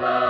love.